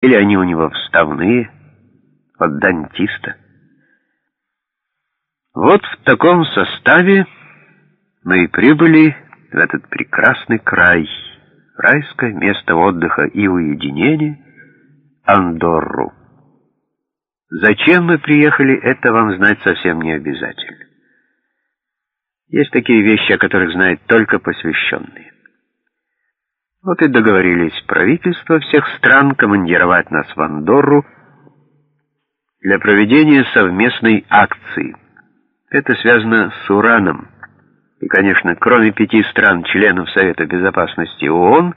Или они у него вставные, от дантиста. Вот в таком составе мы и прибыли в этот прекрасный край, райское место отдыха и уединения, Андорру. Зачем мы приехали, это вам знать совсем не обязательно. Есть такие вещи, о которых знают только посвященные. Вот и договорились правительства всех стран командировать нас в Андорру для проведения совместной акции. Это связано с ураном. И, конечно, кроме пяти стран-членов Совета Безопасности ООН,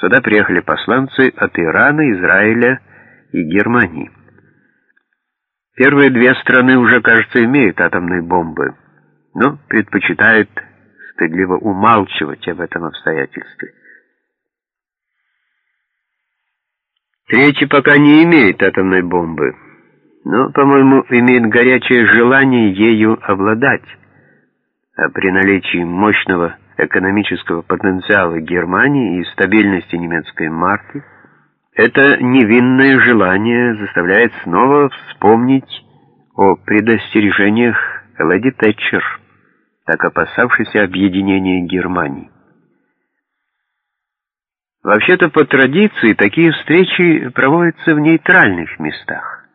сюда приехали посланцы от Ирана, Израиля и Германии. Первые две страны уже, кажется, имеют атомные бомбы, но предпочитают стыдливо умалчивать об этом обстоятельстве. Третий пока не имеет атомной бомбы, но, по-моему, имеет горячее желание ею обладать. А при наличии мощного экономического потенциала Германии и стабильности немецкой марки, это невинное желание заставляет снова вспомнить о предостережениях леди Тэтчер, так опасавшейся объединения Германии. Вообще-то, по традиции, такие встречи проводятся в нейтральных местах.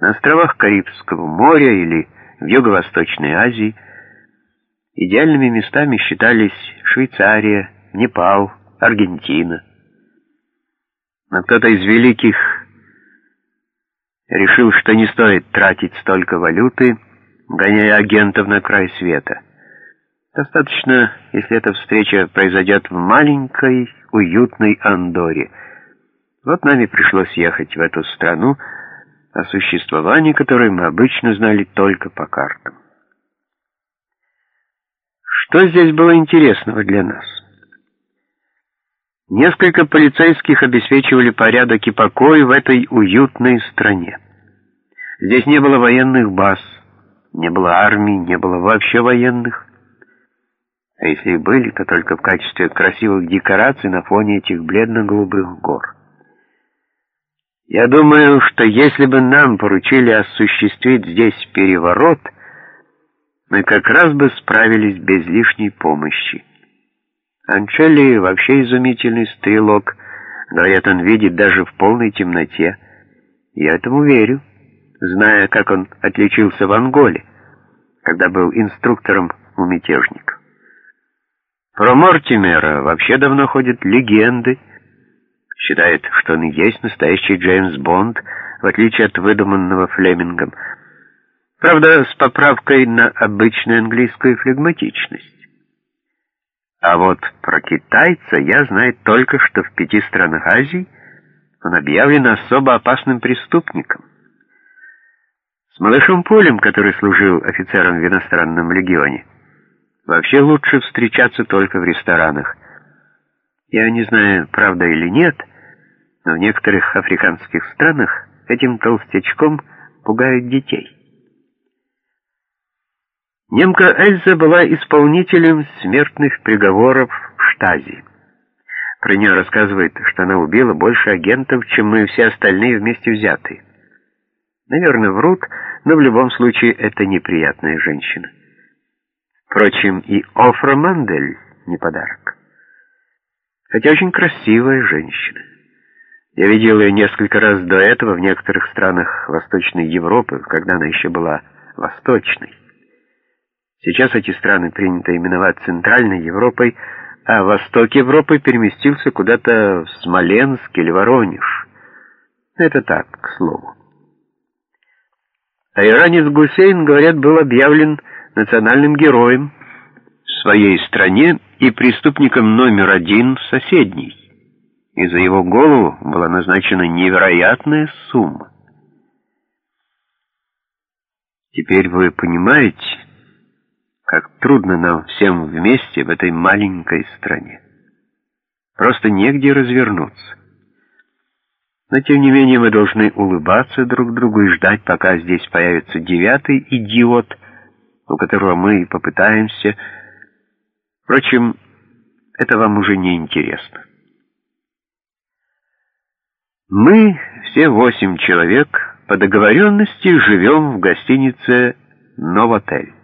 На островах Карибского моря или в Юго-Восточной Азии. Идеальными местами считались Швейцария, Непал, Аргентина. Но кто-то из великих решил, что не стоит тратить столько валюты, гоняя агентов на край света. Достаточно, если эта встреча произойдет в маленькой, уютной Андоре. Вот нам и пришлось ехать в эту страну, о существовании которой мы обычно знали только по картам. Что здесь было интересного для нас? Несколько полицейских обеспечивали порядок и покой в этой уютной стране. Здесь не было военных баз, не было армии, не было вообще военных а если и были, то только в качестве красивых декораций на фоне этих бледно-голубых гор. Я думаю, что если бы нам поручили осуществить здесь переворот, мы как раз бы справились без лишней помощи. Анчелли вообще изумительный стрелок, говорят, он видит даже в полной темноте. Я этому верю, зная, как он отличился в Анголе, когда был инструктором у мятежников. Про Мортимера вообще давно ходят легенды. Считает, что он и есть настоящий Джеймс Бонд, в отличие от выдуманного Флемингом. Правда, с поправкой на обычную английскую флегматичность. А вот про китайца я знаю только, что в пяти странах Азии он объявлен особо опасным преступником. С малышом Полем, который служил офицером в иностранном легионе, Вообще лучше встречаться только в ресторанах. Я не знаю, правда или нет, но в некоторых африканских странах этим толстячком пугают детей. Немка Эльза была исполнителем смертных приговоров в штазе. Про нее рассказывают, что она убила больше агентов, чем мы все остальные вместе взятые. Наверное, врут, но в любом случае это неприятная женщина. Впрочем, и Офра Мандель не подарок. Хотя очень красивая женщина. Я видел ее несколько раз до этого в некоторых странах Восточной Европы, когда она еще была Восточной. Сейчас эти страны принято именовать Центральной Европой, а Восток Европы переместился куда-то в Смоленск или Воронеж. Это так, к слову. А иранец Гусейн, говорят, был объявлен национальным героем в своей стране и преступником номер один в соседней. И за его голову была назначена невероятная сумма. Теперь вы понимаете, как трудно нам всем вместе в этой маленькой стране. Просто негде развернуться. Но тем не менее мы должны улыбаться друг другу и ждать, пока здесь появится девятый идиот, у которого мы попытаемся... Впрочем, это вам уже не интересно. Мы, все восемь человек, по договоренности живем в гостинице «Новотель».